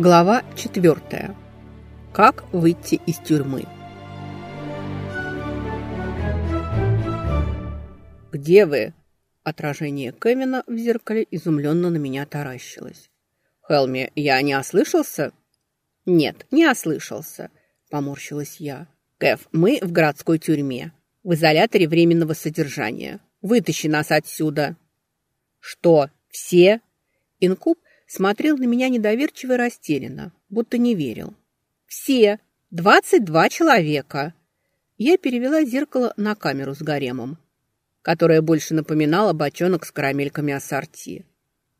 Глава 4. Как выйти из тюрьмы? «Где вы?» Отражение Кевина в зеркале изумленно на меня таращилось. «Хелми, я не ослышался?» «Нет, не ослышался», — поморщилась я. «Кев, мы в городской тюрьме, в изоляторе временного содержания. Вытащи нас отсюда!» «Что, все?» Инкуб смотрел на меня недоверчиво и растерянно, будто не верил. «Все! Двадцать два человека!» Я перевела зеркало на камеру с гаремом, которая больше напоминала бочонок с карамельками ассорти.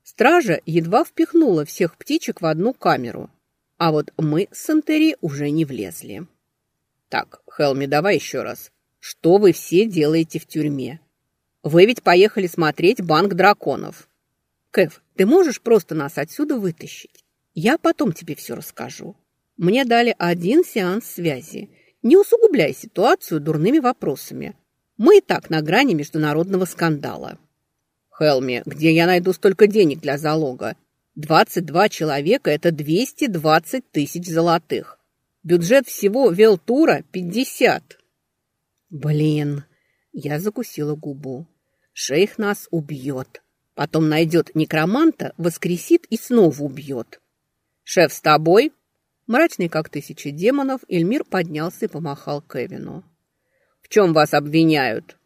Стража едва впихнула всех птичек в одну камеру, а вот мы с Сантери уже не влезли. «Так, Хелми, давай еще раз. Что вы все делаете в тюрьме? Вы ведь поехали смотреть «Банк драконов». Кэв, ты можешь просто нас отсюда вытащить? Я потом тебе все расскажу. Мне дали один сеанс связи. Не усугубляй ситуацию дурными вопросами. Мы и так на грани международного скандала. Хелми, где я найду столько денег для залога? 22 человека – это 220 тысяч золотых. Бюджет всего Велтура – 50. Блин, я закусила губу. Шейх нас убьет. Потом найдет некроманта, воскресит и снова убьет. «Шеф с тобой?» Мрачный, как тысячи демонов, Эльмир поднялся и помахал Кевину. «В чем вас обвиняют?»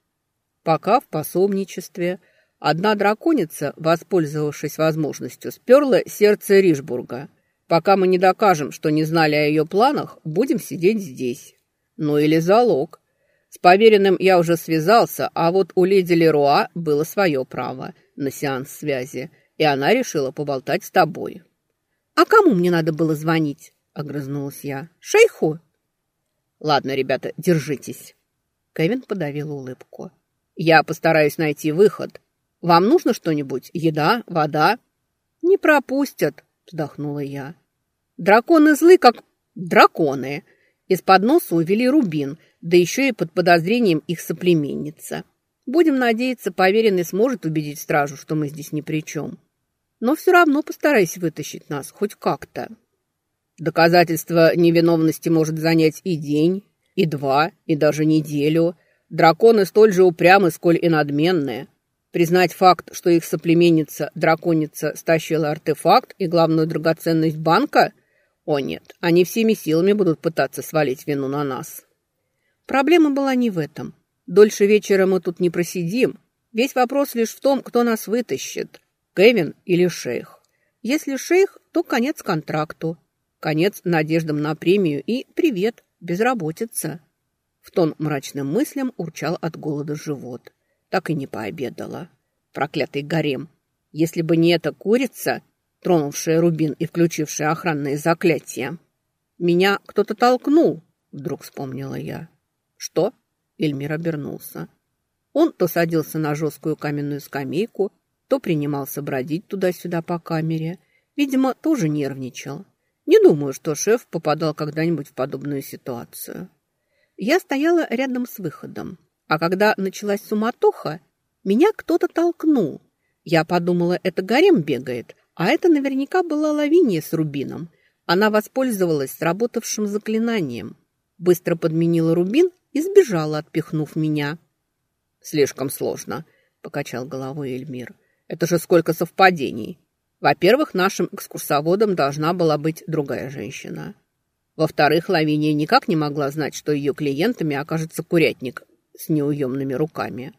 «Пока в пособничестве. Одна драконица, воспользовавшись возможностью, сперла сердце Ришбурга. Пока мы не докажем, что не знали о ее планах, будем сидеть здесь. Ну или залог. С поверенным я уже связался, а вот у леди Леруа было свое право на сеанс связи, и она решила поболтать с тобой. «А кому мне надо было звонить?» — огрызнулась я. «Шейху?» «Ладно, ребята, держитесь». Кевин подавил улыбку. «Я постараюсь найти выход. Вам нужно что-нибудь? Еда? Вода?» «Не пропустят», — вздохнула я. «Драконы злы, как драконы». Из-под носа увели рубин — да еще и под подозрением их соплеменница. Будем надеяться, поверенный сможет убедить стражу, что мы здесь ни при чем. Но все равно постарайся вытащить нас хоть как-то. Доказательство невиновности может занять и день, и два, и даже неделю. Драконы столь же упрямы, сколь и надменные. Признать факт, что их соплеменница, драконица, стащила артефакт и главную драгоценность банка? О нет, они всеми силами будут пытаться свалить вину на нас. Проблема была не в этом. Дольше вечера мы тут не просидим. Весь вопрос лишь в том, кто нас вытащит. Кевин или шейх. Если шейх, то конец контракту. Конец надеждам на премию и привет, безработица. В тон мрачным мыслям урчал от голода живот. Так и не пообедала. Проклятый гарем. Если бы не эта курица, тронувшая рубин и включившая охранные заклятия. Меня кто-то толкнул, вдруг вспомнила я. «Что?» – Эльмир обернулся. Он то садился на жесткую каменную скамейку, то принимался бродить туда-сюда по камере. Видимо, тоже нервничал. Не думаю, что шеф попадал когда-нибудь в подобную ситуацию. Я стояла рядом с выходом, а когда началась суматоха, меня кто-то толкнул. Я подумала, это гарем бегает, а это наверняка была лавиния с рубином. Она воспользовалась сработавшим заклинанием. Быстро подменила рубин и сбежала, отпихнув меня. «Слишком сложно», — покачал головой Эльмир. «Это же сколько совпадений. Во-первых, нашим экскурсоводом должна была быть другая женщина. Во-вторых, Лавиния никак не могла знать, что ее клиентами окажется курятник с неуемными руками.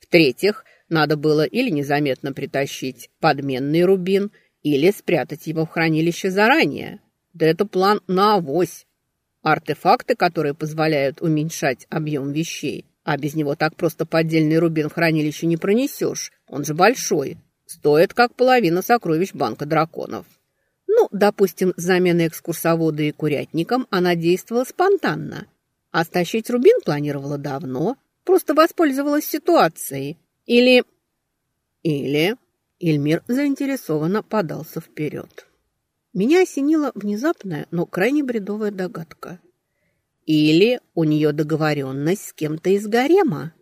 В-третьих, надо было или незаметно притащить подменный рубин, или спрятать его в хранилище заранее. Да это план на авось. Артефакты, которые позволяют уменьшать объем вещей. А без него так просто поддельный рубин в хранилище не пронесешь. Он же большой. Стоит как половина сокровищ банка драконов. Ну, допустим, с заменой экскурсовода и курятником она действовала спонтанно. А стащить рубин планировала давно. Просто воспользовалась ситуацией. Или... Или... Эльмир заинтересованно подался вперед. Меня осенила внезапная, но крайне бредовая догадка. Или у нее договоренность с кем-то из гарема?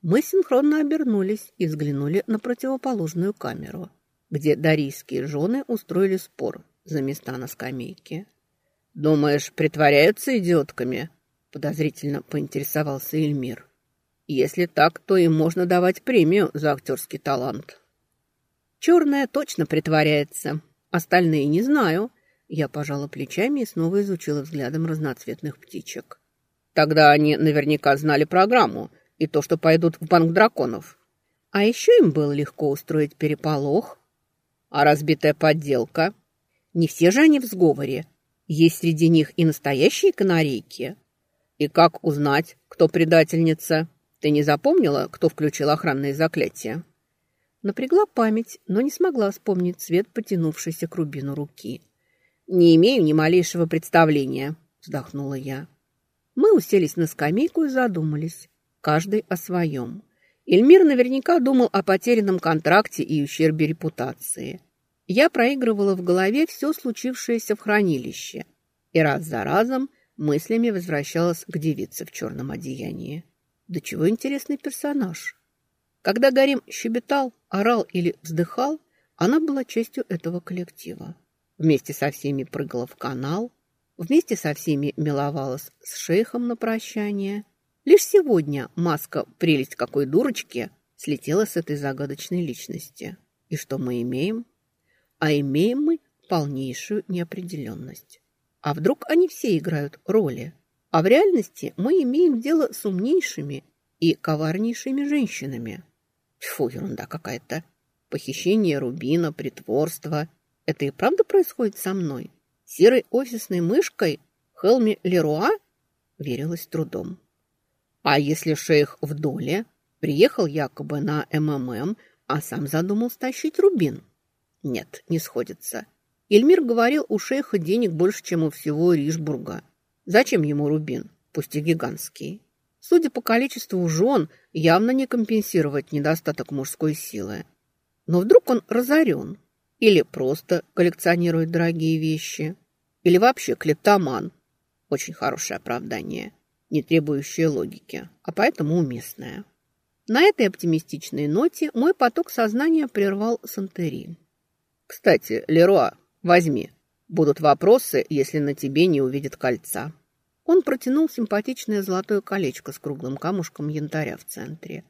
Мы синхронно обернулись и взглянули на противоположную камеру, где дарийские жены устроили спор, за места на скамейке. «Думаешь, притворяются идиотками?» подозрительно поинтересовался Эльмир. «Если так, то им можно давать премию за актерский талант». «Черная точно притворяется. Остальные не знаю». Я пожала плечами и снова изучила взглядом разноцветных птичек. «Тогда они наверняка знали программу и то, что пойдут в банк драконов. А еще им было легко устроить переполох. А разбитая подделка? Не все же они в сговоре. Есть среди них и настоящие канарейки. И как узнать, кто предательница? Ты не запомнила, кто включил охранные заклятия? Напрягла память, но не смогла вспомнить цвет потянувшейся к рубину руки. «Не имею ни малейшего представления», — вздохнула я. Мы уселись на скамейку и задумались, каждый о своем. Эльмир наверняка думал о потерянном контракте и ущербе репутации. Я проигрывала в голове все случившееся в хранилище и раз за разом мыслями возвращалась к девице в черном одеянии. Да чего интересный персонаж. Когда Гарим щебетал, орал или вздыхал, она была частью этого коллектива. Вместе со всеми прыгала в канал, вместе со всеми миловалась с шейхом на прощание – Лишь сегодня маска «Прелесть какой дурочки» слетела с этой загадочной личности. И что мы имеем? А имеем мы полнейшую неопределенность. А вдруг они все играют роли? А в реальности мы имеем дело с умнейшими и коварнейшими женщинами. Фу, ерунда какая-то. Похищение рубина, притворство. Это и правда происходит со мной? Серой офисной мышкой Хелми Леруа? Верилась трудом. А если шейх в доле, приехал якобы на МММ, а сам задумал стащить рубин? Нет, не сходится. Эльмир говорил, у шейха денег больше, чем у всего Ришбурга. Зачем ему рубин, пусть и гигантский? Судя по количеству жен, явно не компенсировать недостаток мужской силы. Но вдруг он разорен? Или просто коллекционирует дорогие вещи? Или вообще клептоман? Очень хорошее оправдание не требующее логики, а поэтому уместное. На этой оптимистичной ноте мой поток сознания прервал Сантери. «Кстати, Леруа, возьми. Будут вопросы, если на тебе не увидят кольца». Он протянул симпатичное золотое колечко с круглым камушком янтаря в центре.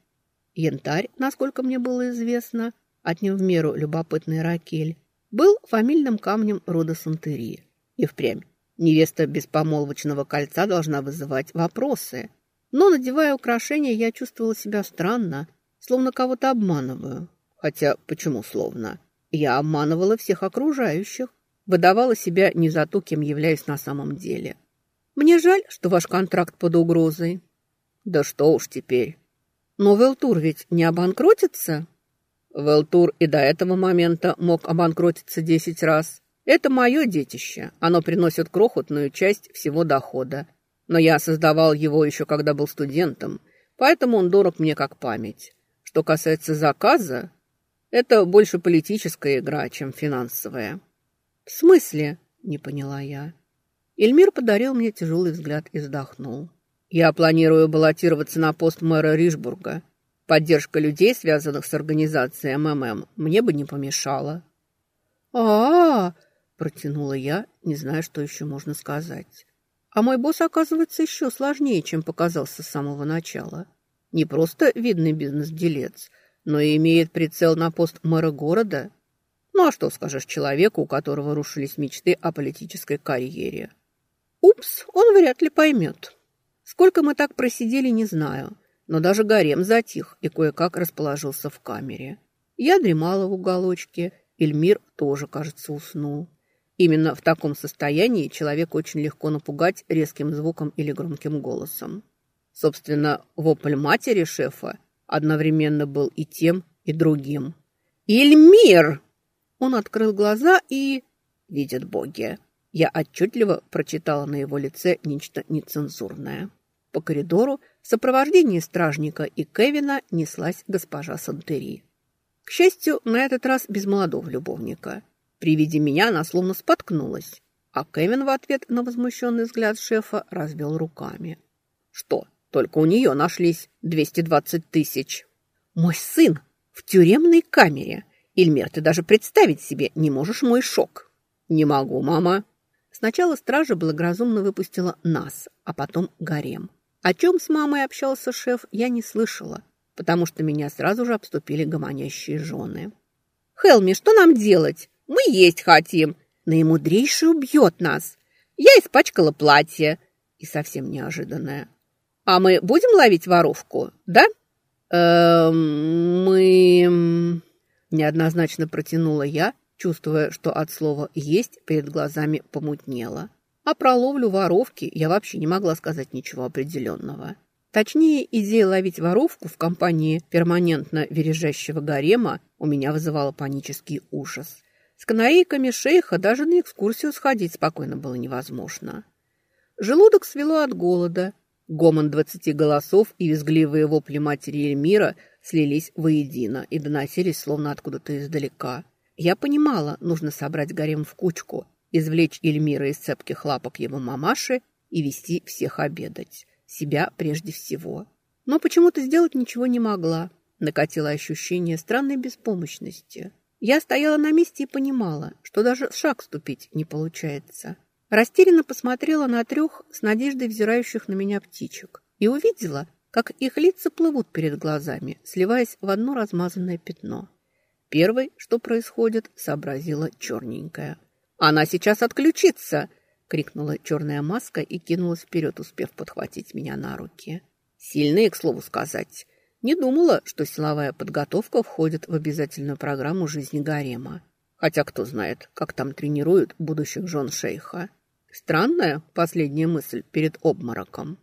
Янтарь, насколько мне было известно, от не в меру любопытный Ракель, был фамильным камнем рода Сантери. И впрямь Невеста без помолвочного кольца должна вызывать вопросы. Но, надевая украшения, я чувствовала себя странно, словно кого-то обманываю. Хотя, почему словно? Я обманывала всех окружающих, выдавала себя не за то, кем являюсь на самом деле. Мне жаль, что ваш контракт под угрозой. Да что уж теперь. Но Велтур ведь не обанкротится? Велтур и до этого момента мог обанкротиться десять раз. Это мое детище. Оно приносит крохотную часть всего дохода. Но я создавал его еще когда был студентом, поэтому он дорог мне как память. Что касается заказа, это больше политическая игра, чем финансовая. В смысле? Не поняла я. Эльмир подарил мне тяжелый взгляд и вздохнул. Я планирую баллотироваться на пост мэра Ришбурга. Поддержка людей, связанных с организацией МММ, мне бы не помешала. А, -а, -а Протянула я, не зная, что еще можно сказать. А мой босс, оказывается, еще сложнее, чем показался с самого начала. Не просто видный бизнес-делец, но и имеет прицел на пост мэра города. Ну а что скажешь человеку, у которого рушились мечты о политической карьере? Упс, он вряд ли поймет. Сколько мы так просидели, не знаю, но даже гарем затих и кое-как расположился в камере. Я дремала в уголочке, Эльмир тоже, кажется, уснул. Именно в таком состоянии человек очень легко напугать резким звуком или громким голосом. Собственно, вопль матери шефа одновременно был и тем, и другим. «Ильмир!» Он открыл глаза и... Видят боги. Я отчетливо прочитала на его лице нечто нецензурное. По коридору в сопровождении стражника и Кевина неслась госпожа Сантери. К счастью, на этот раз без молодого любовника – при виде меня она словно споткнулась, а Кевин в ответ на возмущенный взгляд шефа развел руками. «Что, только у нее нашлись 220 тысяч?» «Мой сын в тюремной камере! Ильмер, ты даже представить себе не можешь мой шок!» «Не могу, мама». Сначала стража благоразумно выпустила нас, а потом гарем. О чем с мамой общался шеф, я не слышала, потому что меня сразу же обступили гомонящие жены. «Хелми, что нам делать? Мы есть хотим. Наимудрейший убьет нас. Я испачкала платье». И совсем неожиданное. «А мы будем ловить воровку, да?» «Эм, мы...» Неоднозначно протянула я, чувствуя, что от слова «есть» перед глазами помутнело. А про ловлю воровки я вообще не могла сказать ничего определенного. Точнее, идея ловить воровку в компании перманентно вережащего гарема у меня вызывала панический ужас. С канарейками шейха даже на экскурсию сходить спокойно было невозможно. Желудок свело от голода. Гомон двадцати голосов и визгливые вопли матери Эльмира слились воедино и доносились словно откуда-то издалека. Я понимала, нужно собрать гарем в кучку, извлечь Эльмира из цепких лапок его мамаши и вести всех обедать. Себя прежде всего. Но почему-то сделать ничего не могла. Накатило ощущение странной беспомощности. Я стояла на месте и понимала, что даже шаг ступить не получается. Растерянно посмотрела на трех с надеждой взирающих на меня птичек и увидела, как их лица плывут перед глазами, сливаясь в одно размазанное пятно. Первой, что происходит, сообразила черненькая. «Она сейчас отключится!» — крикнула черная маска и кинулась вперед, успев подхватить меня на руки. Сильные, к слову сказать. Не думала, что силовая подготовка входит в обязательную программу жизни гарема. Хотя кто знает, как там тренируют будущих жен шейха. Странная последняя мысль перед обмороком.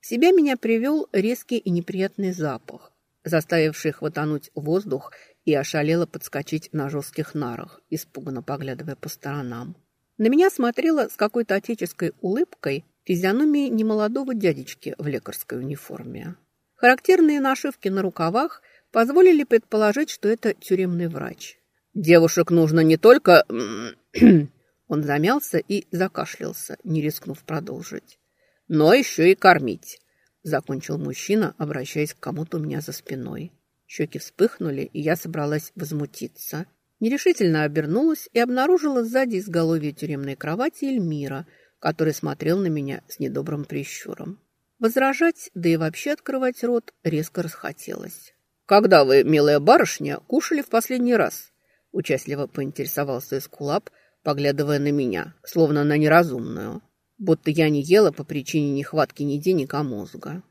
В себя меня привел резкий и неприятный запах, заставивший хватануть воздух и ошалело подскочить на жестких нарах, испуганно поглядывая по сторонам. На меня смотрела с какой-то отеческой улыбкой физиономии немолодого дядечки в лекарской униформе. Характерные нашивки на рукавах позволили предположить, что это тюремный врач. «Девушек нужно не только...» Он замялся и закашлялся, не рискнув продолжить. «Но еще и кормить», — закончил мужчина, обращаясь к кому-то у меня за спиной. Щеки вспыхнули, и я собралась возмутиться. Нерешительно обернулась и обнаружила сзади изголовье тюремной кровати Эльмира, который смотрел на меня с недобрым прищуром. Возражать, да и вообще открывать рот, резко расхотелось. «Когда вы, милая барышня, кушали в последний раз?» Участливо поинтересовался Эскулап, поглядывая на меня, словно на неразумную, будто я не ела по причине нехватки ни денег, а мозга.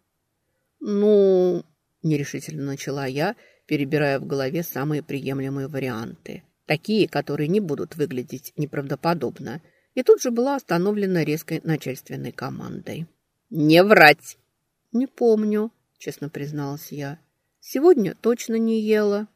«Ну, нерешительно начала я, перебирая в голове самые приемлемые варианты. Такие, которые не будут выглядеть неправдоподобно. И тут же была остановлена резкой начальственной командой. «Не врать!» «Не помню», — честно призналась я. «Сегодня точно не ела».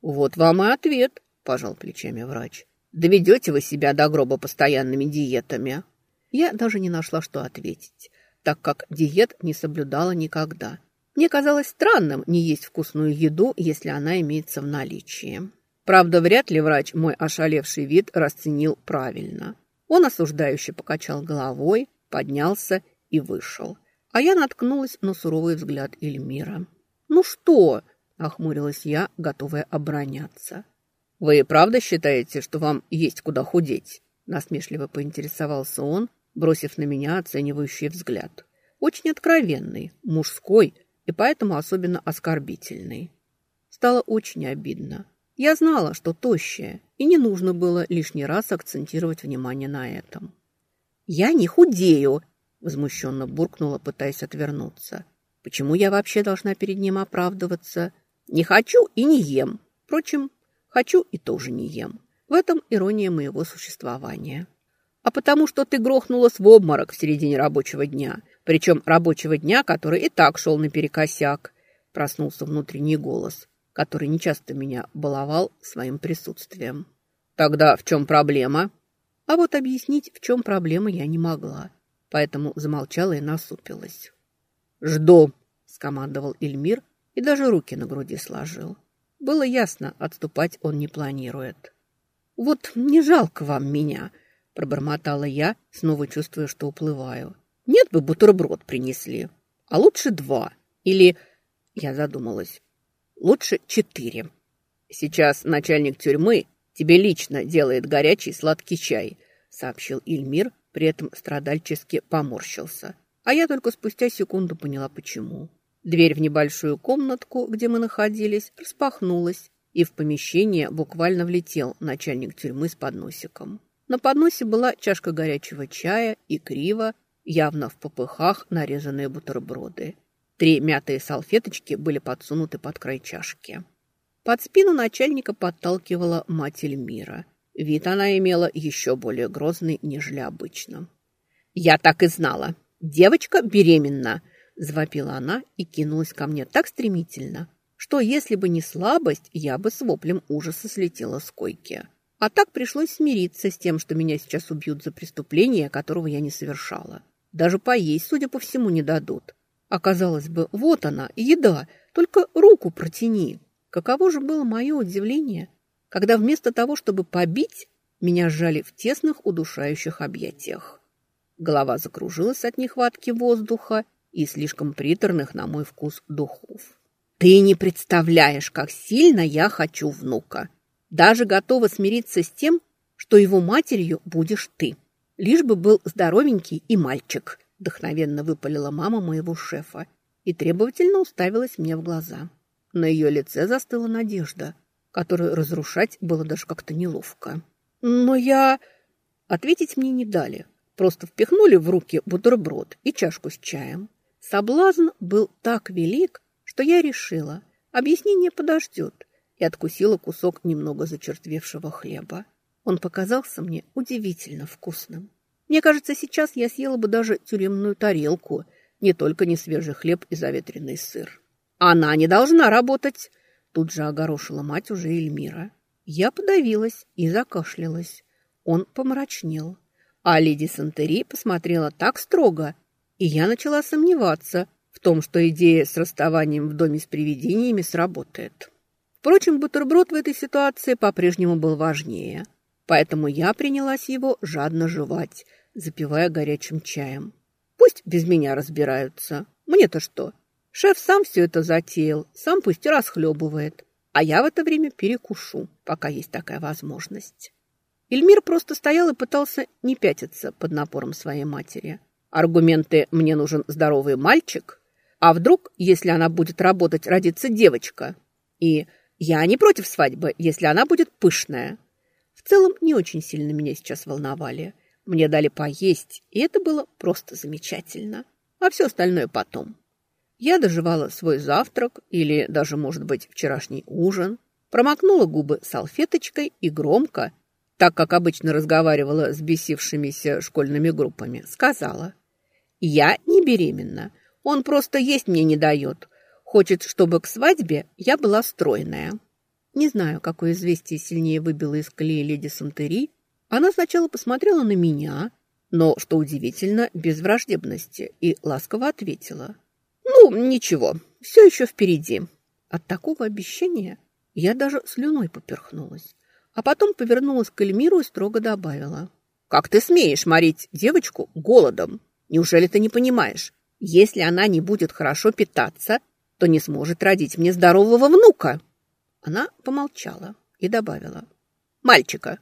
«Вот вам и ответ», — пожал плечами врач. «Доведете вы себя до гроба постоянными диетами». Я даже не нашла, что ответить, так как диет не соблюдала никогда. Мне казалось странным не есть вкусную еду, если она имеется в наличии. Правда, вряд ли врач мой ошалевший вид расценил правильно. Он осуждающе покачал головой, поднялся и вышел. А я наткнулась на суровый взгляд Эльмира. «Ну что?» – охмурилась я, готовая обороняться. «Вы правда считаете, что вам есть куда худеть?» – насмешливо поинтересовался он, бросив на меня оценивающий взгляд. Очень откровенный, мужской, и поэтому особенно оскорбительный. Стало очень обидно. Я знала, что тощая, и не нужно было лишний раз акцентировать внимание на этом. «Я не худею!» – возмущенно буркнула, пытаясь отвернуться. «Почему я вообще должна перед ним оправдываться? Не хочу и не ем. Впрочем, хочу и тоже не ем. В этом ирония моего существования. А потому что ты грохнулась в обморок в середине рабочего дня – причем рабочего дня, который и так шел наперекосяк. Проснулся внутренний голос, который нечасто меня баловал своим присутствием. «Тогда в чем проблема?» А вот объяснить, в чем проблема, я не могла, поэтому замолчала и насупилась. «Жду», — скомандовал Эльмир и даже руки на груди сложил. Было ясно, отступать он не планирует. «Вот не жалко вам меня», — пробормотала я, снова чувствуя, что уплываю. Нет бы бутерброд принесли, а лучше два. Или, я задумалась, лучше четыре. Сейчас начальник тюрьмы тебе лично делает горячий сладкий чай», — сообщил Ильмир, при этом страдальчески поморщился. А я только спустя секунду поняла, почему. Дверь в небольшую комнатку, где мы находились, распахнулась, и в помещение буквально влетел начальник тюрьмы с подносиком. На подносе была чашка горячего чая и криво, явно в попыхах, нарезанные бутерброды. Три мятые салфеточки были подсунуты под край чашки. Под спину начальника подталкивала мать Эльмира. Вид она имела еще более грозный, нежели обычно. «Я так и знала! Девочка беременна!» – завопила она и кинулась ко мне так стремительно, что если бы не слабость, я бы с воплем ужаса слетела с койки. А так пришлось смириться с тем, что меня сейчас убьют за преступление, которого я не совершала. Даже поесть, судя по всему, не дадут. Оказалось бы, вот она, еда, только руку протяни. Каково же было мое удивление, когда вместо того, чтобы побить, меня сжали в тесных удушающих объятиях. Голова закружилась от нехватки воздуха и слишком приторных, на мой вкус, духов. «Ты не представляешь, как сильно я хочу внука. Даже готова смириться с тем, что его матерью будешь ты. Лишь бы был здоровенький и мальчик», – вдохновенно выпалила мама моего шефа и требовательно уставилась мне в глаза. На ее лице застыла надежда, которую разрушать было даже как-то неловко. «Но я...» Ответить мне не дали, просто впихнули в руки бутерброд и чашку с чаем. Соблазн был так велик, что я решила, объяснение подождет, и откусила кусок немного зачерствевшего хлеба. Он показался мне удивительно вкусным. Мне кажется, сейчас я съела бы даже тюремную тарелку, не только несвежий хлеб и заветренный сыр. «Она не должна работать!» Тут же огорошила мать уже Эльмира. Я подавилась и закашлялась. Он помрачнел. А леди Сантери посмотрела так строго, и я начала сомневаться, в том, что идея с расставанием в доме с привидениями сработает. Впрочем, бутерброд в этой ситуации по-прежнему был важнее, поэтому я принялась его жадно жевать, запивая горячим чаем. Пусть без меня разбираются. Мне-то что? Шеф сам все это затеял, сам пусть расхлебывает. А я в это время перекушу, пока есть такая возможность. Эльмир просто стоял и пытался не пятиться под напором своей матери. Аргументы «мне нужен здоровый мальчик» А вдруг, если она будет работать, родится девочка? И я не против свадьбы, если она будет пышная. В целом, не очень сильно меня сейчас волновали. Мне дали поесть, и это было просто замечательно. А все остальное потом. Я доживала свой завтрак, или даже, может быть, вчерашний ужин, промокнула губы салфеточкой и громко, так как обычно разговаривала с бесившимися школьными группами, сказала «Я не беременна, он просто есть мне не дает. Хочет, чтобы к свадьбе я была стройная. Не знаю, какое известие сильнее выбило из колеи леди Сантери. Она сначала посмотрела на меня, но, что удивительно, без враждебности, и ласково ответила. «Ну, ничего, все еще впереди». От такого обещания я даже слюной поперхнулась, а потом повернулась к Эльмиру и строго добавила. «Как ты смеешь морить девочку голодом? Неужели ты не понимаешь? Если она не будет хорошо питаться, то не сможет родить мне здорового внука. Она помолчала и добавила. Мальчика.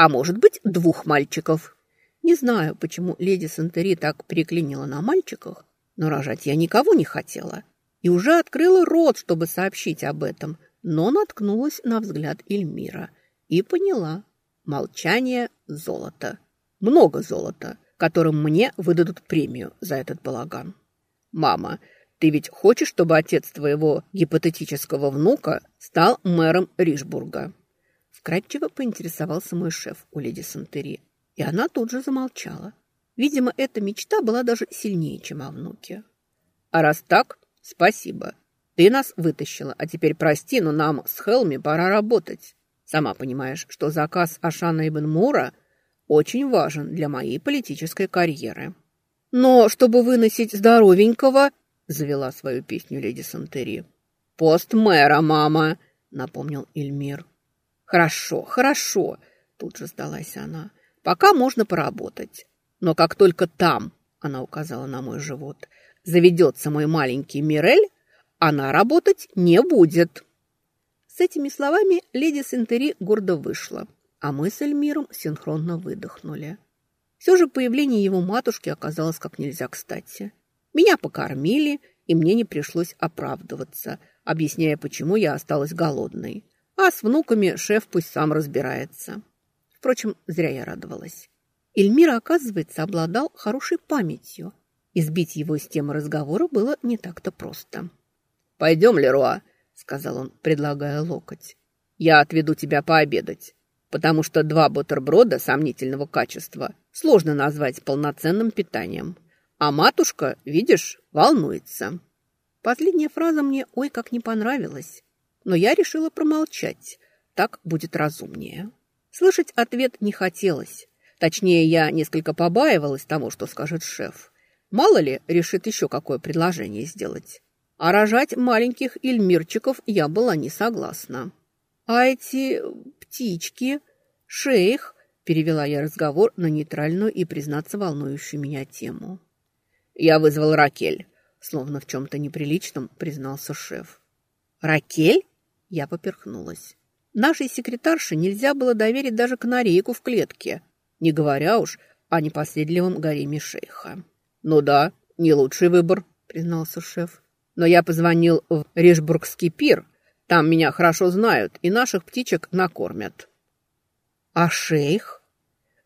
А может быть, двух мальчиков. Не знаю, почему леди Сантери так переклинила на мальчиках, но рожать я никого не хотела. И уже открыла рот, чтобы сообщить об этом, но наткнулась на взгляд Эльмира и поняла. Молчание – золото. Много золота, которым мне выдадут премию за этот балаган. «Мама, ты ведь хочешь, чтобы отец твоего гипотетического внука стал мэром Ришбурга?» Вкратчиво поинтересовался мой шеф у леди Сантери, и она тут же замолчала. Видимо, эта мечта была даже сильнее, чем о внуке. «А раз так, спасибо. Ты нас вытащила, а теперь прости, но нам с Хелми пора работать. Сама понимаешь, что заказ Ашана Ибн Мура очень важен для моей политической карьеры». Но чтобы выносить здоровенького, завела свою песню леди Сантери. «Пост мэра, мама!» — напомнил Эльмир. «Хорошо, хорошо!» — тут же сдалась она. «Пока можно поработать. Но как только там, — она указала на мой живот, — заведется мой маленький Мирель, она работать не будет». С этими словами леди Сентери гордо вышла, а мы с Эльмиром синхронно выдохнули. Все же появление его матушки оказалось как нельзя кстати. Меня покормили, и мне не пришлось оправдываться, объясняя, почему я осталась голодной. А с внуками шеф пусть сам разбирается. Впрочем, зря я радовалась. Эльмира, оказывается, обладал хорошей памятью. Избить его из темы разговора было не так-то просто. «Пойдем, Леруа», — сказал он, предлагая локоть. «Я отведу тебя пообедать, потому что два бутерброда сомнительного качества сложно назвать полноценным питанием. А матушка, видишь, волнуется». Последняя фраза мне ой как не понравилась но я решила промолчать. Так будет разумнее. Слышать ответ не хотелось. Точнее, я несколько побаивалась того, что скажет шеф. Мало ли, решит еще какое предложение сделать. А рожать маленьких ильмирчиков я была не согласна. А эти птички, шейх, перевела я разговор на нейтральную и, признаться, волнующую меня тему. Я вызвал Ракель, словно в чем-то неприличном признался шеф. Ракель? Я поперхнулась. Нашей секретарше нельзя было доверить даже канарейку в клетке, не говоря уж о непоследливом гареме шейха. «Ну да, не лучший выбор», — признался шеф. «Но я позвонил в Ришбургский пир. Там меня хорошо знают и наших птичек накормят». «А шейх?»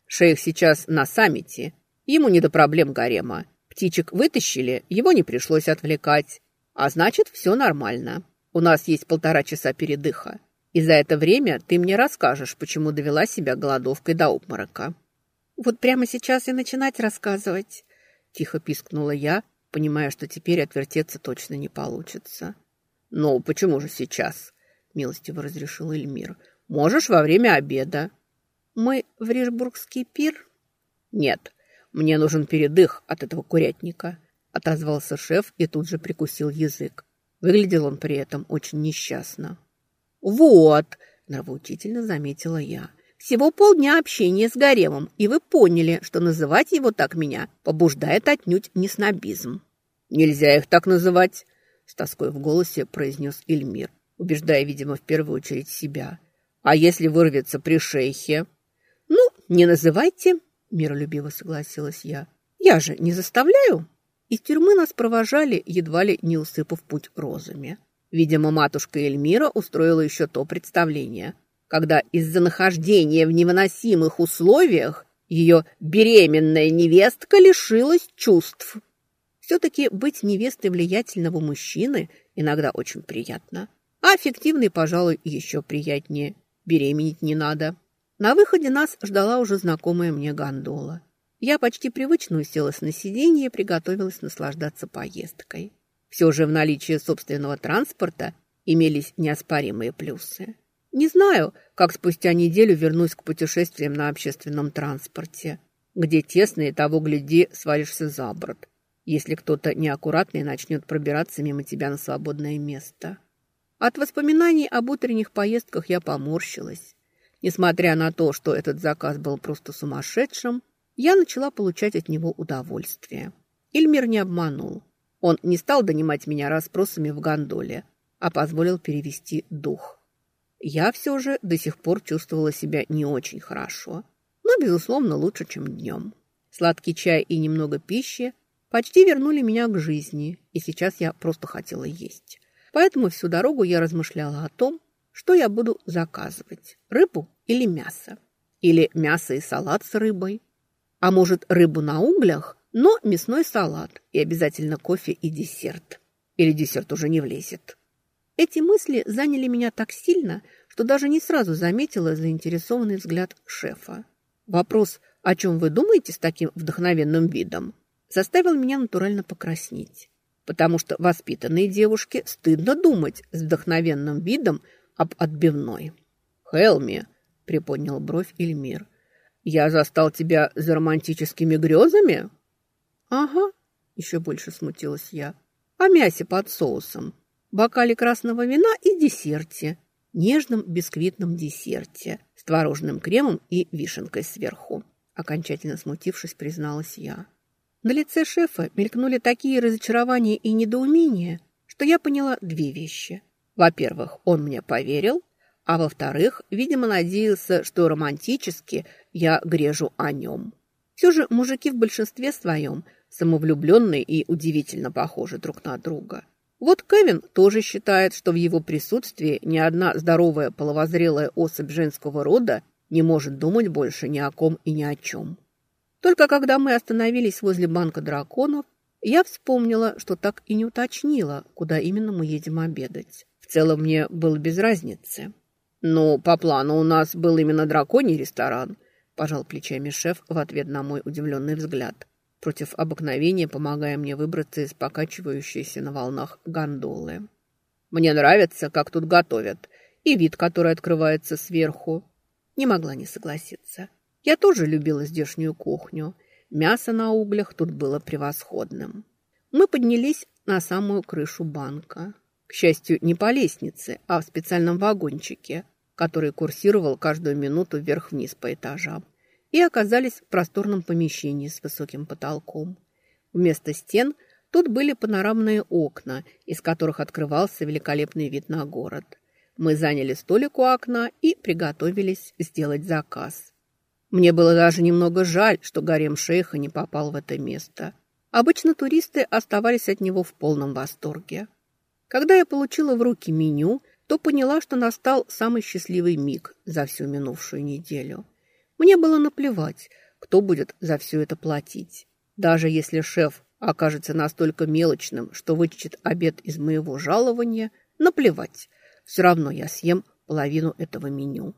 «Шейх сейчас на саммите. Ему не до проблем гарема. Птичек вытащили, его не пришлось отвлекать. А значит, все нормально». У нас есть полтора часа передыха. И за это время ты мне расскажешь, почему довела себя голодовкой до обморока». «Вот прямо сейчас и начинать рассказывать», – тихо пискнула я, понимая, что теперь отвертеться точно не получится. «Ну, почему же сейчас?» – милостиво разрешил Эльмир. «Можешь во время обеда». «Мы в Рижбургский пир?» «Нет, мне нужен передых от этого курятника», – отозвался шеф и тут же прикусил язык. Выглядел он при этом очень несчастно. «Вот», – нравоучительно заметила я, – «всего полдня общения с Гаремом, и вы поняли, что называть его так меня побуждает отнюдь не снобизм». «Нельзя их так называть», – с тоской в голосе произнес Эльмир, убеждая, видимо, в первую очередь себя. «А если вырвется при шейхе?» «Ну, не называйте», – миролюбиво согласилась я. «Я же не заставляю». Из тюрьмы нас провожали, едва ли не усыпав путь розами. Видимо, матушка Эльмира устроила еще то представление, когда из-за нахождения в невыносимых условиях ее беременная невестка лишилась чувств. Все-таки быть невестой влиятельного мужчины иногда очень приятно. А фиктивный, пожалуй, еще приятнее. Беременеть не надо. На выходе нас ждала уже знакомая мне гондола. Я почти привычно уселась на сиденье и приготовилась наслаждаться поездкой. Все же в наличии собственного транспорта имелись неоспоримые плюсы. Не знаю, как спустя неделю вернусь к путешествиям на общественном транспорте, где тесно и того гляди свалишься за борт, если кто-то неаккуратный начнет пробираться мимо тебя на свободное место. От воспоминаний об утренних поездках я поморщилась. Несмотря на то, что этот заказ был просто сумасшедшим, я начала получать от него удовольствие. Ильмир не обманул. Он не стал донимать меня расспросами в гондоле, а позволил перевести дух. Я все же до сих пор чувствовала себя не очень хорошо, но, безусловно, лучше, чем днем. Сладкий чай и немного пищи почти вернули меня к жизни, и сейчас я просто хотела есть. Поэтому всю дорогу я размышляла о том, что я буду заказывать – рыбу или мясо. Или мясо и салат с рыбой, а может, рыбу на углях, но мясной салат и обязательно кофе и десерт. Или десерт уже не влезет. Эти мысли заняли меня так сильно, что даже не сразу заметила заинтересованный взгляд шефа. Вопрос «О чем вы думаете с таким вдохновенным видом?» заставил меня натурально покраснеть. Потому что воспитанной девушке стыдно думать с вдохновенным видом об отбивной. «Хелми», — приподнял бровь Эльмир, я застал тебя за романтическими грезами? Ага, еще больше смутилась я. О мясе под соусом, бокале красного вина и десерте. Нежном бисквитном десерте с творожным кремом и вишенкой сверху. Окончательно смутившись, призналась я. На лице шефа мелькнули такие разочарования и недоумения, что я поняла две вещи. Во-первых, он мне поверил, а во-вторых, видимо, надеялся, что романтически я грежу о нем. Все же мужики в большинстве своем самовлюбленные и удивительно похожи друг на друга. Вот Кевин тоже считает, что в его присутствии ни одна здоровая половозрелая особь женского рода не может думать больше ни о ком и ни о чем. Только когда мы остановились возле банка драконов, я вспомнила, что так и не уточнила, куда именно мы едем обедать. В целом мне было без разницы. Но по плану у нас был именно драконий ресторан, пожал плечами шеф в ответ на мой удивленный взгляд, против обыкновения помогая мне выбраться из покачивающейся на волнах гондолы. Мне нравится, как тут готовят, и вид, который открывается сверху. Не могла не согласиться. Я тоже любила здешнюю кухню. Мясо на углях тут было превосходным. Мы поднялись на самую крышу банка. К счастью, не по лестнице, а в специальном вагончике, который курсировал каждую минуту вверх-вниз по этажам, и оказались в просторном помещении с высоким потолком. Вместо стен тут были панорамные окна, из которых открывался великолепный вид на город. Мы заняли столик у окна и приготовились сделать заказ. Мне было даже немного жаль, что гарем шейха не попал в это место. Обычно туристы оставались от него в полном восторге. Когда я получила в руки меню, то поняла, что настал самый счастливый миг за всю минувшую неделю. Мне было наплевать, кто будет за все это платить. Даже если шеф окажется настолько мелочным, что вычтет обед из моего жалования, наплевать. Все равно я съем половину этого меню.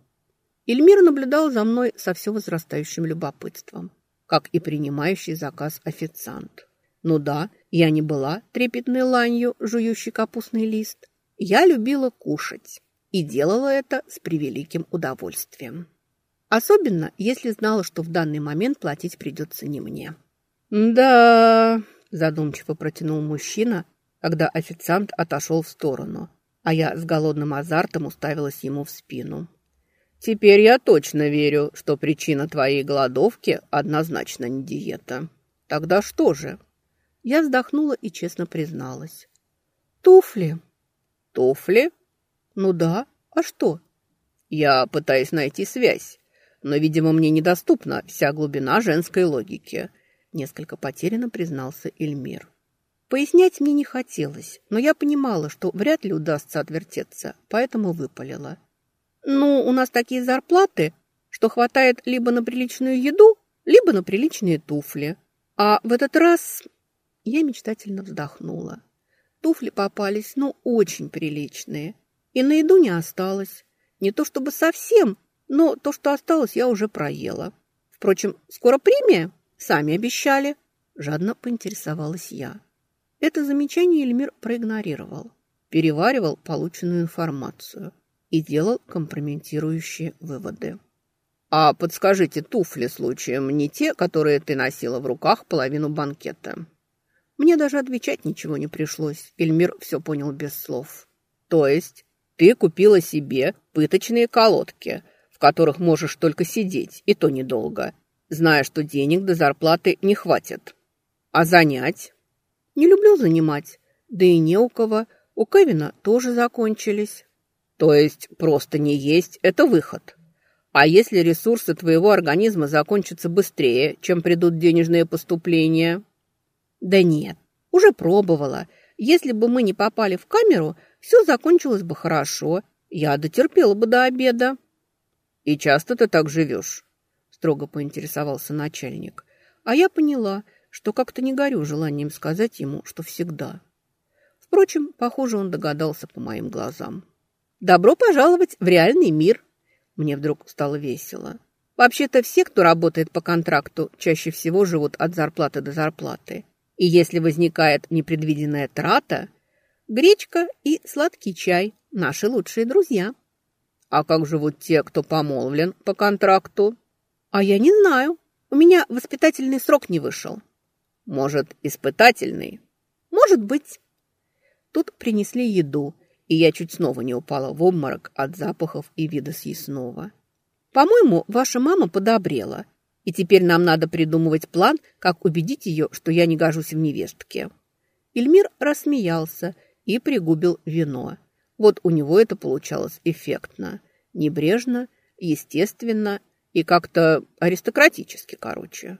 Эльмир наблюдал за мной со все возрастающим любопытством, как и принимающий заказ официант. Ну да, я не была трепетной ланью, жующей капустный лист. Я любила кушать и делала это с превеликим удовольствием. Особенно, если знала, что в данный момент платить придется не мне. «Да...» – задумчиво протянул мужчина, когда официант отошел в сторону, а я с голодным азартом уставилась ему в спину. «Теперь я точно верю, что причина твоей голодовки однозначно не диета. Тогда что же?» Я вздохнула и честно призналась. «Туфли». «Туфли?» «Ну да. А что?» «Я пытаюсь найти связь, но, видимо, мне недоступна вся глубина женской логики», несколько потерянно признался Эльмир. Пояснять мне не хотелось, но я понимала, что вряд ли удастся отвертеться, поэтому выпалила. «Ну, у нас такие зарплаты, что хватает либо на приличную еду, либо на приличные туфли. А в этот раз...» Я мечтательно вздохнула. Туфли попались, ну, очень приличные. И на еду не осталось. Не то чтобы совсем, но то, что осталось, я уже проела. Впрочем, скоро премия? Сами обещали. Жадно поинтересовалась я. Это замечание Эльмир проигнорировал, переваривал полученную информацию и делал компрометирующие выводы. «А подскажите, туфли случаем не те, которые ты носила в руках половину банкета?» Мне даже отвечать ничего не пришлось. Эльмир все понял без слов. «То есть ты купила себе пыточные колодки, в которых можешь только сидеть, и то недолго, зная, что денег до зарплаты не хватит. А занять?» Не люблю занимать, да и не у кого. У Кевина тоже закончились. То есть просто не есть – это выход. А если ресурсы твоего организма закончатся быстрее, чем придут денежные поступления? Да нет, уже пробовала. Если бы мы не попали в камеру, все закончилось бы хорошо. Я дотерпела бы до обеда. И часто ты так живешь? Строго поинтересовался начальник. А я поняла – что как-то не горю желанием сказать ему, что всегда. Впрочем, похоже, он догадался по моим глазам. «Добро пожаловать в реальный мир!» Мне вдруг стало весело. Вообще-то все, кто работает по контракту, чаще всего живут от зарплаты до зарплаты. И если возникает непредвиденная трата, гречка и сладкий чай – наши лучшие друзья. А как живут те, кто помолвлен по контракту? А я не знаю. У меня воспитательный срок не вышел. Может, испытательный? Может быть. Тут принесли еду, и я чуть снова не упала в обморок от запахов и вида съестного. По-моему, ваша мама подобрела, и теперь нам надо придумывать план, как убедить ее, что я не гожусь в невестке. Эльмир рассмеялся и пригубил вино. Вот у него это получалось эффектно, небрежно, естественно и как-то аристократически, короче.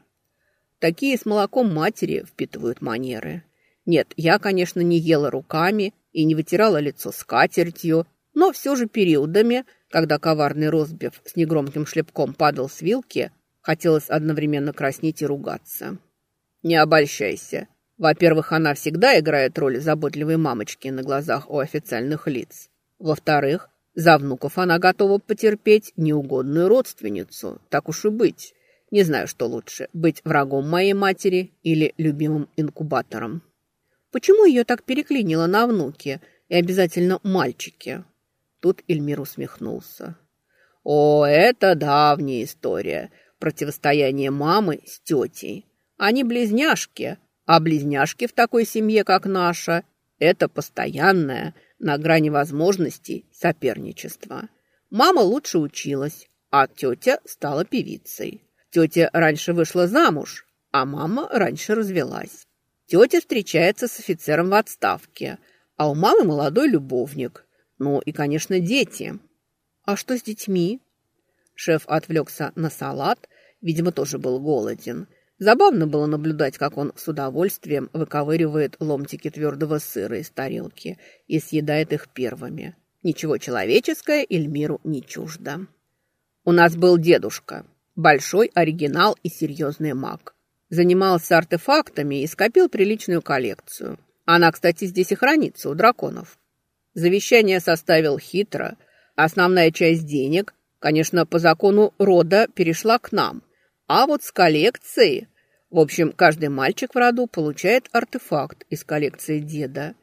Такие с молоком матери впитывают манеры. Нет, я, конечно, не ела руками и не вытирала лицо скатертью, но все же периодами, когда коварный розбив с негромким шлепком падал с вилки, хотелось одновременно краснеть и ругаться. «Не обольщайся. Во-первых, она всегда играет роль заботливой мамочки на глазах у официальных лиц. Во-вторых, за внуков она готова потерпеть неугодную родственницу, так уж и быть. Не знаю, что лучше, быть врагом моей матери или любимым инкубатором. Почему ее так переклинило на внуке и обязательно мальчике? Тут Эльмир усмехнулся. О, это давняя история. Противостояние мамы с тетей. Они близняшки, а близняшки в такой семье, как наша, это постоянное, на грани возможностей, соперничество. Мама лучше училась, а тетя стала певицей. Тетя раньше вышла замуж, а мама раньше развелась. Тетя встречается с офицером в отставке, а у мамы молодой любовник. Ну и, конечно, дети. А что с детьми? Шеф отвлекся на салат, видимо, тоже был голоден. Забавно было наблюдать, как он с удовольствием выковыривает ломтики твердого сыра из тарелки и съедает их первыми. Ничего человеческое Эльмиру не чуждо. «У нас был дедушка, большой оригинал и серьезный маг. Занимался артефактами и скопил приличную коллекцию. Она, кстати, здесь и хранится, у драконов. Завещание составил хитро. Основная часть денег, конечно, по закону рода перешла к нам. А вот с коллекцией... В общем, каждый мальчик в роду получает артефакт из коллекции деда.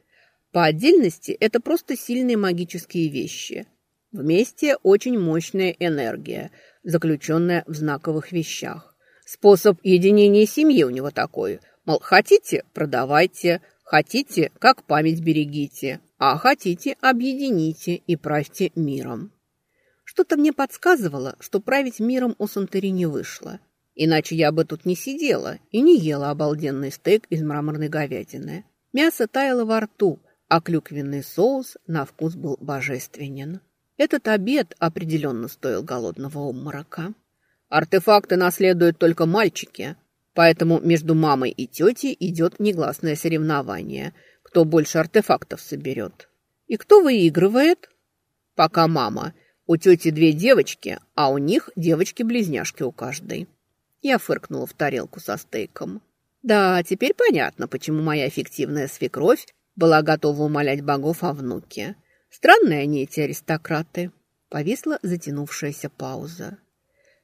По отдельности это просто сильные магические вещи. Вместе очень мощная энергия, заключенная в знаковых вещах. Способ единения семьи у него такой. Мол, хотите – продавайте, хотите – как память берегите, а хотите – объедините и правьте миром. Что-то мне подсказывало, что править миром у Сантери не вышло. Иначе я бы тут не сидела и не ела обалденный стейк из мраморной говядины. Мясо таяло во рту, а клюквенный соус на вкус был божественен. Этот обед определенно стоил голодного обморока. Артефакты наследуют только мальчики, поэтому между мамой и тетей идет негласное соревнование, кто больше артефактов соберет. И кто выигрывает? Пока мама. У тети две девочки, а у них девочки-близняшки у каждой. Я фыркнула в тарелку со стейком. Да, теперь понятно, почему моя эффективная свекровь была готова умолять богов о внуке. Странные они, эти аристократы. Повисла затянувшаяся пауза.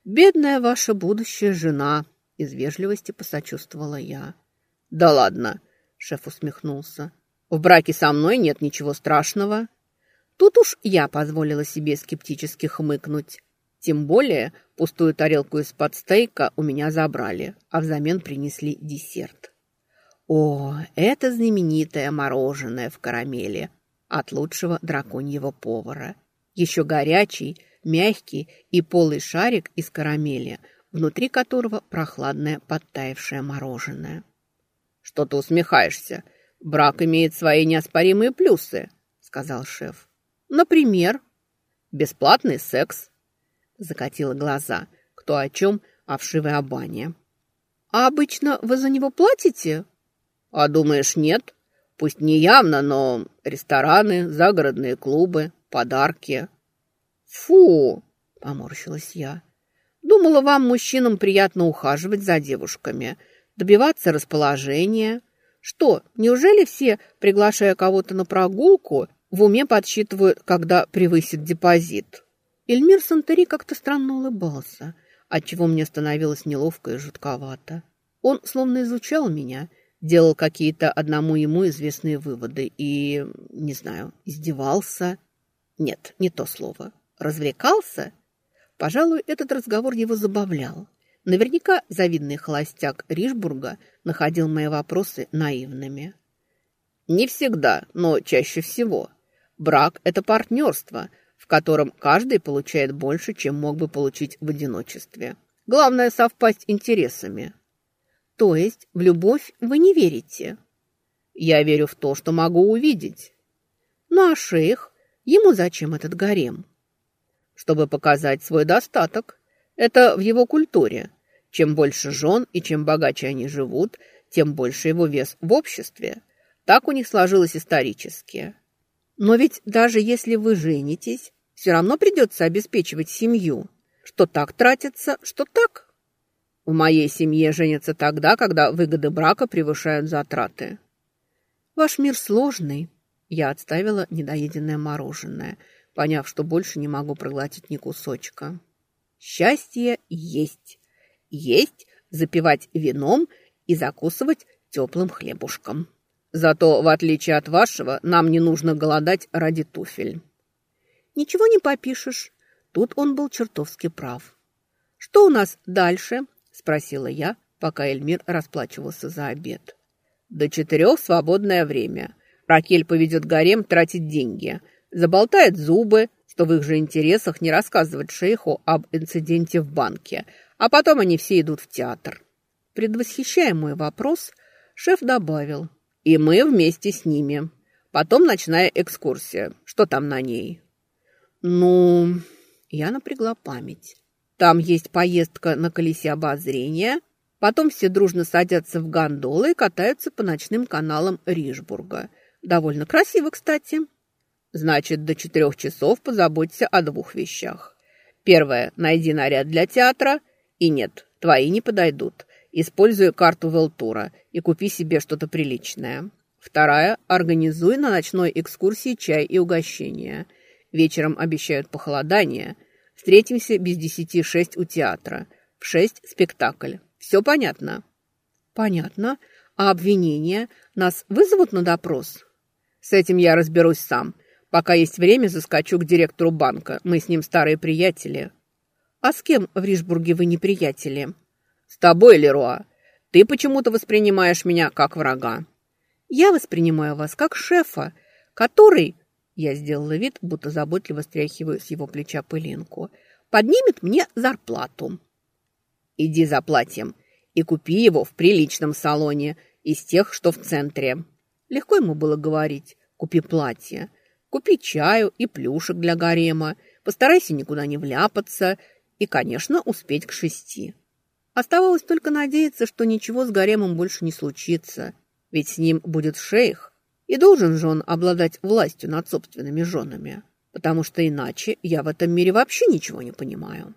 «Бедная ваша будущая жена», — из вежливости посочувствовала я. «Да ладно», — шеф усмехнулся. «В браке со мной нет ничего страшного». Тут уж я позволила себе скептически хмыкнуть. Тем более пустую тарелку из-под стейка у меня забрали, а взамен принесли десерт. О, это знаменитое мороженое в карамели от лучшего драконьего повара. Еще горячий, мягкий и полый шарик из карамели, внутри которого прохладное подтаявшее мороженое. «Что ты усмехаешься? Брак имеет свои неоспоримые плюсы», — сказал шеф. «Например?» «Бесплатный секс, закатила глаза. Кто о чем, а вшивой о бане. «А обычно вы за него платите?» «А думаешь, нет? Пусть не явно, но рестораны, загородные клубы, подарки». «Фу!» — поморщилась я. «Думала, вам, мужчинам, приятно ухаживать за девушками, добиваться расположения. Что, неужели все, приглашая кого-то на прогулку, в уме подсчитывают, когда превысит депозит?» Эльмир Сантери как-то странно улыбался, отчего мне становилось неловко и жутковато. Он словно изучал меня, делал какие-то одному ему известные выводы и, не знаю, издевался. Нет, не то слово. Развлекался? Пожалуй, этот разговор его забавлял. Наверняка завидный холостяк Ришбурга находил мои вопросы наивными. Не всегда, но чаще всего. Брак – это партнерство – в котором каждый получает больше, чем мог бы получить в одиночестве. Главное – совпасть интересами. То есть в любовь вы не верите? Я верю в то, что могу увидеть. Ну а шейх? Ему зачем этот гарем? Чтобы показать свой достаток. Это в его культуре. Чем больше жен и чем богаче они живут, тем больше его вес в обществе. Так у них сложилось исторически. Но ведь даже если вы женитесь, все равно придется обеспечивать семью. Что так тратится, что так. В моей семье женятся тогда, когда выгоды брака превышают затраты. Ваш мир сложный. Я отставила недоеденное мороженое, поняв, что больше не могу проглотить ни кусочка. Счастье есть. Есть запивать вином и закусывать теплым хлебушком. Зато, в отличие от вашего, нам не нужно голодать ради туфель. Ничего не попишешь. Тут он был чертовски прав. Что у нас дальше? Спросила я, пока Эльмир расплачивался за обед. До четырех свободное время. Ракель поведет гарем тратить деньги. Заболтает зубы, что в их же интересах не рассказывать шейху об инциденте в банке. А потом они все идут в театр. Предвосхищая мой вопрос, шеф добавил. И мы вместе с ними. Потом ночная экскурсия. Что там на ней? Ну, я напрягла память. Там есть поездка на колесе обозрения. Потом все дружно садятся в гондолы и катаются по ночным каналам Ришбурга. Довольно красиво, кстати. Значит, до четырех часов позаботься о двух вещах. Первое – найди наряд для театра. И нет, твои не подойдут. Используй карту Велтура и купи себе что-то приличное. Вторая – организуй на ночной экскурсии чай и угощения. Вечером обещают похолодание. Встретимся без десяти шесть у театра. В шесть спектакль. Все понятно? Понятно. А обвинения нас вызовут на допрос? С этим я разберусь сам. Пока есть время, заскочу к директору банка. Мы с ним старые приятели. А с кем в Ришбурге вы не приятели? «С тобой, Леруа. Ты почему-то воспринимаешь меня как врага». «Я воспринимаю вас как шефа, который...» Я сделала вид, будто заботливо стряхиваю с его плеча пылинку. «Поднимет мне зарплату». «Иди за платьем и купи его в приличном салоне, из тех, что в центре». Легко ему было говорить «купи платье». Купи чаю и плюшек для гарема, постарайся никуда не вляпаться и, конечно, успеть к шести. Оставалось только надеяться, что ничего с гаремом больше не случится, ведь с ним будет шейх, и должен же он обладать властью над собственными женами, потому что иначе я в этом мире вообще ничего не понимаю.